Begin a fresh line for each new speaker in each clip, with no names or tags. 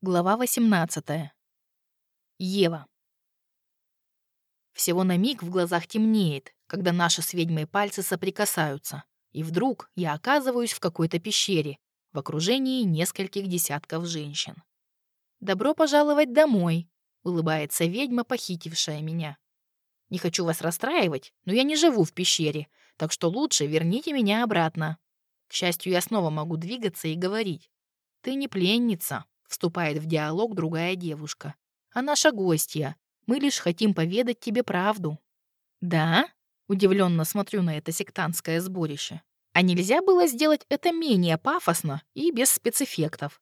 Глава 18. Ева. Всего на миг в глазах темнеет, когда наши с ведьмой пальцы соприкасаются, и вдруг я оказываюсь в какой-то пещере в окружении нескольких десятков женщин. «Добро пожаловать домой», — улыбается ведьма, похитившая меня. «Не хочу вас расстраивать, но я не живу в пещере, так что лучше верните меня обратно». К счастью, я снова могу двигаться и говорить. «Ты не пленница, Вступает в диалог другая девушка. «А наша гостья. Мы лишь хотим поведать тебе правду». «Да?» — удивленно смотрю на это сектантское сборище. «А нельзя было сделать это менее пафосно и без спецэффектов?»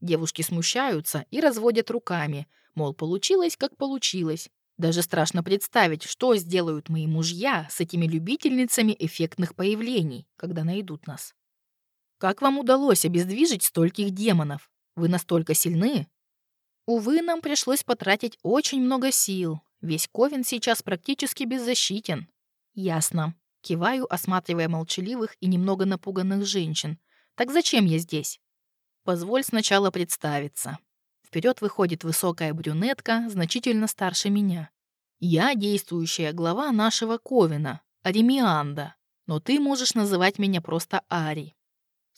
Девушки смущаются и разводят руками, мол, получилось, как получилось. Даже страшно представить, что сделают мои мужья с этими любительницами эффектных появлений, когда найдут нас. Как вам удалось обездвижить стольких демонов? Вы настолько сильны? Увы, нам пришлось потратить очень много сил. Весь Ковен сейчас практически беззащитен. Ясно. Киваю, осматривая молчаливых и немного напуганных женщин. Так зачем я здесь? Позволь сначала представиться. Вперед выходит высокая брюнетка, значительно старше меня. Я действующая глава нашего Ковена, Аремианда, но ты можешь называть меня просто Ари.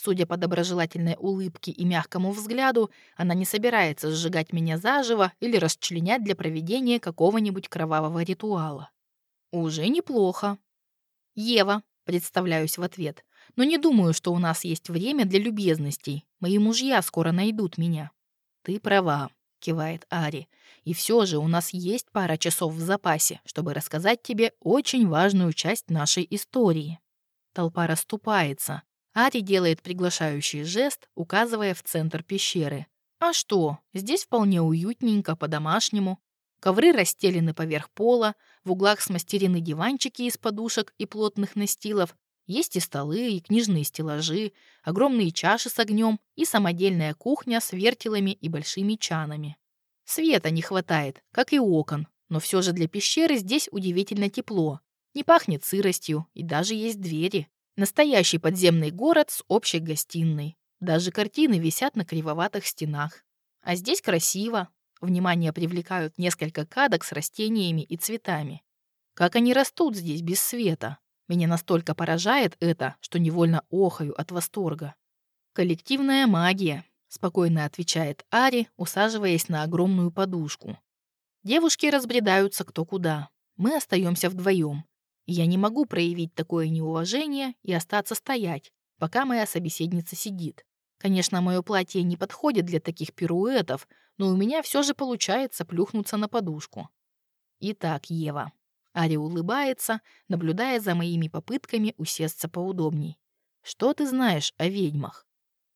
Судя по доброжелательной улыбке и мягкому взгляду, она не собирается сжигать меня заживо или расчленять для проведения какого-нибудь кровавого ритуала. Уже неплохо. Ева, представляюсь в ответ. Но не думаю, что у нас есть время для любезностей. Мои мужья скоро найдут меня. Ты права, кивает Ари. И все же у нас есть пара часов в запасе, чтобы рассказать тебе очень важную часть нашей истории. Толпа расступается. Ари делает приглашающий жест, указывая в центр пещеры. А что, здесь вполне уютненько, по-домашнему. Ковры расстелены поверх пола, в углах смастерены диванчики из подушек и плотных настилов, есть и столы, и книжные стеллажи, огромные чаши с огнем и самодельная кухня с вертелами и большими чанами. Света не хватает, как и окон, но все же для пещеры здесь удивительно тепло. Не пахнет сыростью, и даже есть двери. Настоящий подземный город с общей гостиной. Даже картины висят на кривоватых стенах. А здесь красиво. Внимание привлекают несколько кадок с растениями и цветами. Как они растут здесь без света? Меня настолько поражает это, что невольно охаю от восторга. «Коллективная магия», — спокойно отвечает Ари, усаживаясь на огромную подушку. Девушки разбредаются кто куда. Мы остаемся вдвоем. Я не могу проявить такое неуважение и остаться стоять, пока моя собеседница сидит. Конечно, мое платье не подходит для таких пируэтов, но у меня все же получается плюхнуться на подушку. Итак, Ева. Ари улыбается, наблюдая за моими попытками усесться поудобней. Что ты знаешь о ведьмах?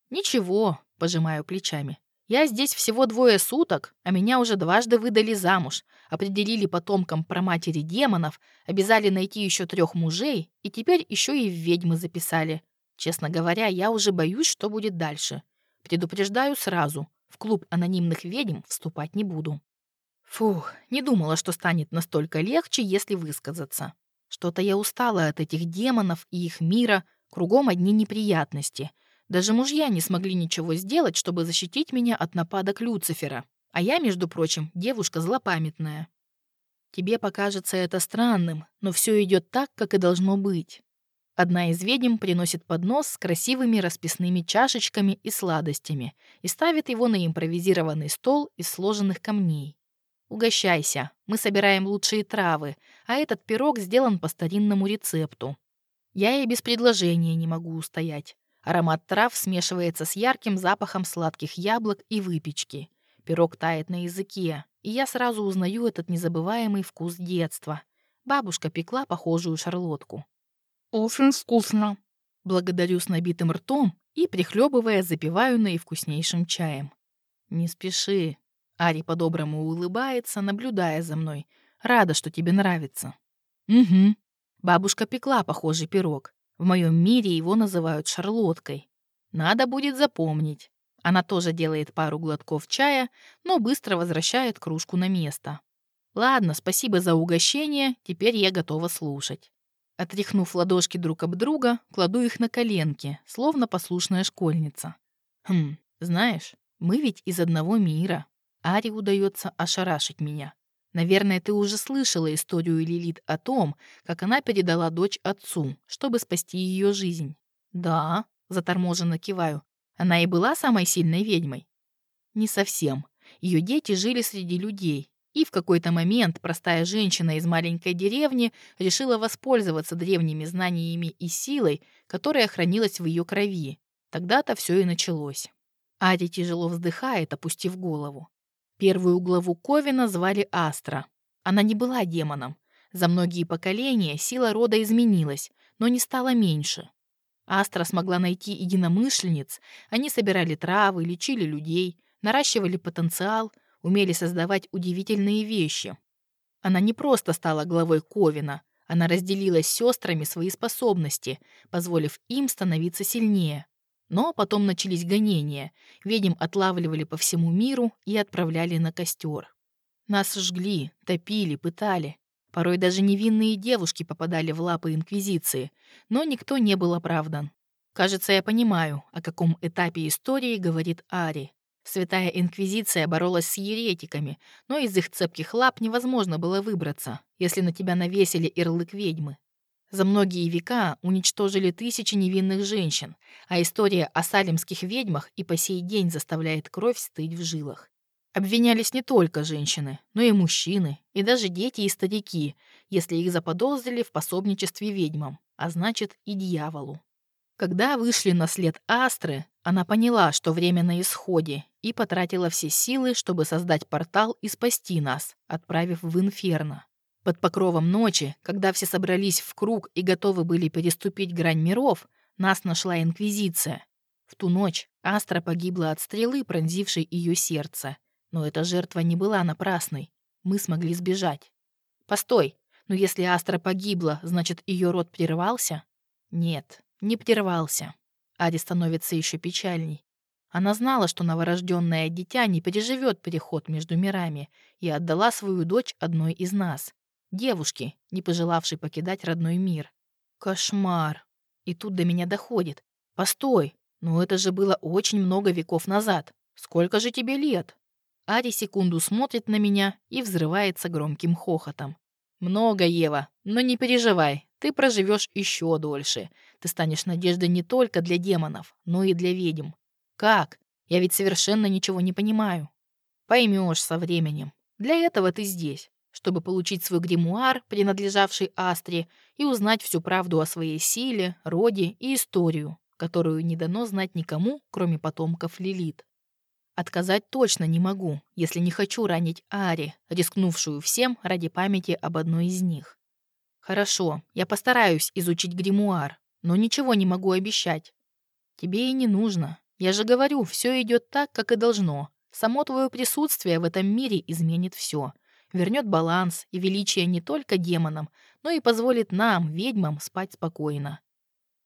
Ничего, пожимаю плечами. Я здесь всего двое суток, а меня уже дважды выдали замуж, определили потомкам проматери демонов, обязали найти еще трех мужей и теперь еще и в ведьмы записали. Честно говоря, я уже боюсь, что будет дальше. Предупреждаю сразу, в клуб анонимных ведьм вступать не буду. Фух, не думала, что станет настолько легче, если высказаться. Что-то я устала от этих демонов и их мира, кругом одни неприятности — даже мужья не смогли ничего сделать, чтобы защитить меня от нападок Люцифера. А я, между прочим, девушка злопамятная. Тебе покажется это странным, но все идет так, как и должно быть. Одна из ведьм приносит поднос с красивыми расписными чашечками и сладостями и ставит его на импровизированный стол из сложенных камней. Угощайся, мы собираем лучшие травы, а этот пирог сделан по старинному рецепту. Я и без предложения не могу устоять. Аромат трав смешивается с ярким запахом сладких яблок и выпечки. Пирог тает на языке, и я сразу узнаю этот незабываемый вкус детства. Бабушка пекла похожую шарлотку. «Очень вкусно!» Благодарю с набитым ртом и, прихлебывая, запиваю наивкуснейшим чаем. «Не спеши!» Ари по-доброму улыбается, наблюдая за мной. «Рада, что тебе нравится». «Угу». Бабушка пекла похожий пирог. В моем мире его называют шарлоткой. Надо будет запомнить. Она тоже делает пару глотков чая, но быстро возвращает кружку на место. Ладно, спасибо за угощение, теперь я готова слушать. Отряхнув ладошки друг об друга, кладу их на коленки, словно послушная школьница. Хм, знаешь, Мы ведь из одного мира. Ари удается ошарашить меня. Наверное, ты уже слышала историю Лилит о том, как она передала дочь отцу, чтобы спасти ее жизнь. Да, заторможенно киваю. Она и была самой сильной ведьмой. Не совсем. Ее дети жили среди людей, и в какой-то момент простая женщина из маленькой деревни решила воспользоваться древними знаниями и силой, которая хранилась в ее крови. Тогда-то все и началось. Ари тяжело вздыхает, опустив голову. Первую главу Ковина звали Астра. Она не была демоном. За многие поколения сила рода изменилась, но не стала меньше. Астра смогла найти единомышленниц, они собирали травы, лечили людей, наращивали потенциал, умели создавать удивительные вещи. Она не просто стала главой Ковина, она разделила с сестрами свои способности, позволив им становиться сильнее. Но потом начались гонения. Ведьм отлавливали по всему миру и отправляли на костер. Нас жгли, топили, пытали. Порой даже невинные девушки попадали в лапы Инквизиции, но никто не был оправдан. Кажется, я понимаю, о каком этапе истории говорит Ари. Святая Инквизиция боролась с еретиками, но из их цепких лап невозможно было выбраться, если на тебя навесили ярлык ведьмы. За многие века уничтожили тысячи невинных женщин, а история о салемских ведьмах и по сей день заставляет кровь стыть в жилах. Обвинялись не только женщины, но и мужчины, и даже дети и старики, если их заподозрили в пособничестве ведьмам, а значит и дьяволу. Когда вышли на след Астры, она поняла, что время на исходе, и потратила все силы, чтобы создать портал и спасти нас, отправив в Инферно. Под покровом ночи, когда все собрались в круг и готовы были переступить грань миров, нас нашла Инквизиция. В ту ночь Астра погибла от стрелы, пронзившей ее сердце. Но эта жертва не была напрасной. Мы смогли сбежать. Постой, но если Астра погибла, значит, ее род прервался? Нет, не прервался. Ари становится еще печальней. Она знала, что новорожденное дитя не переживет переход между мирами и отдала свою дочь одной из нас девушки, не пожелавшей покидать родной мир. Кошмар. И тут до меня доходит. Постой, но это же было очень много веков назад. Сколько же тебе лет? Ари секунду смотрит на меня и взрывается громким хохотом. Много, Ева, но не переживай, ты проживешь еще дольше. Ты станешь надеждой не только для демонов, но и для ведьм. Как? Я ведь совершенно ничего не понимаю. Поймешь со временем. Для этого ты здесь чтобы получить свой гримуар, принадлежавший Астре, и узнать всю правду о своей силе, роде и историю, которую не дано знать никому, кроме потомков Лилит. Отказать точно не могу, если не хочу ранить Ари, рискнувшую всем ради памяти об одной из них. Хорошо, я постараюсь изучить гримуар, но ничего не могу обещать. Тебе и не нужно. Я же говорю, все идет так, как и должно. Само твое присутствие в этом мире изменит все вернет баланс и величие не только демонам, но и позволит нам, ведьмам, спать спокойно.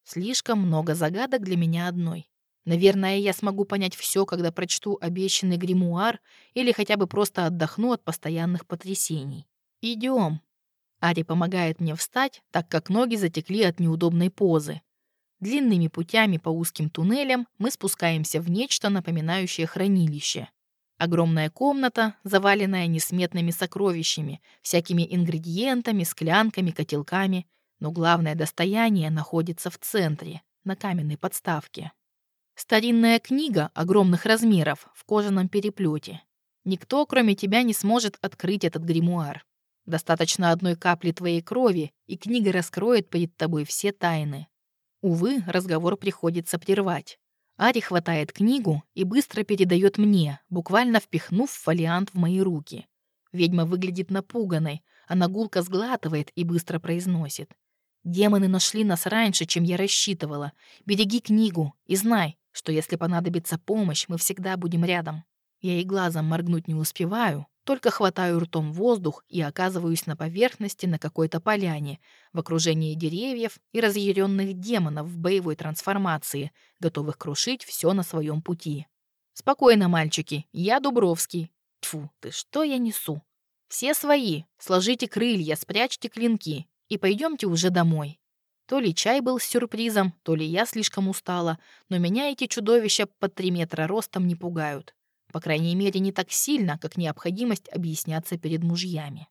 Слишком много загадок для меня одной. Наверное, я смогу понять все, когда прочту обещанный гримуар или хотя бы просто отдохну от постоянных потрясений. Идем. Ари помогает мне встать, так как ноги затекли от неудобной позы. Длинными путями по узким туннелям мы спускаемся в нечто напоминающее хранилище. Огромная комната, заваленная несметными сокровищами, всякими ингредиентами, склянками, котелками. Но главное достояние находится в центре, на каменной подставке. Старинная книга огромных размеров в кожаном переплете. Никто, кроме тебя, не сможет открыть этот гримуар. Достаточно одной капли твоей крови, и книга раскроет перед тобой все тайны. Увы, разговор приходится прервать. Ари хватает книгу и быстро передает мне, буквально впихнув фолиант в мои руки. Ведьма выглядит напуганной, она гулко сглатывает и быстро произносит. «Демоны нашли нас раньше, чем я рассчитывала. Береги книгу и знай, что если понадобится помощь, мы всегда будем рядом». Я и глазом моргнуть не успеваю, только хватаю ртом воздух и оказываюсь на поверхности на какой-то поляне, в окружении деревьев и разъяренных демонов в боевой трансформации, готовых крушить все на своем пути. «Спокойно, мальчики, я Дубровский». Тфу, ты что я несу? Все свои, сложите крылья, спрячьте клинки и пойдемте уже домой. То ли чай был с сюрпризом, то ли я слишком устала, но меня эти чудовища под три метра ростом не пугают. По крайней мере, не так сильно, как необходимость объясняться перед мужьями.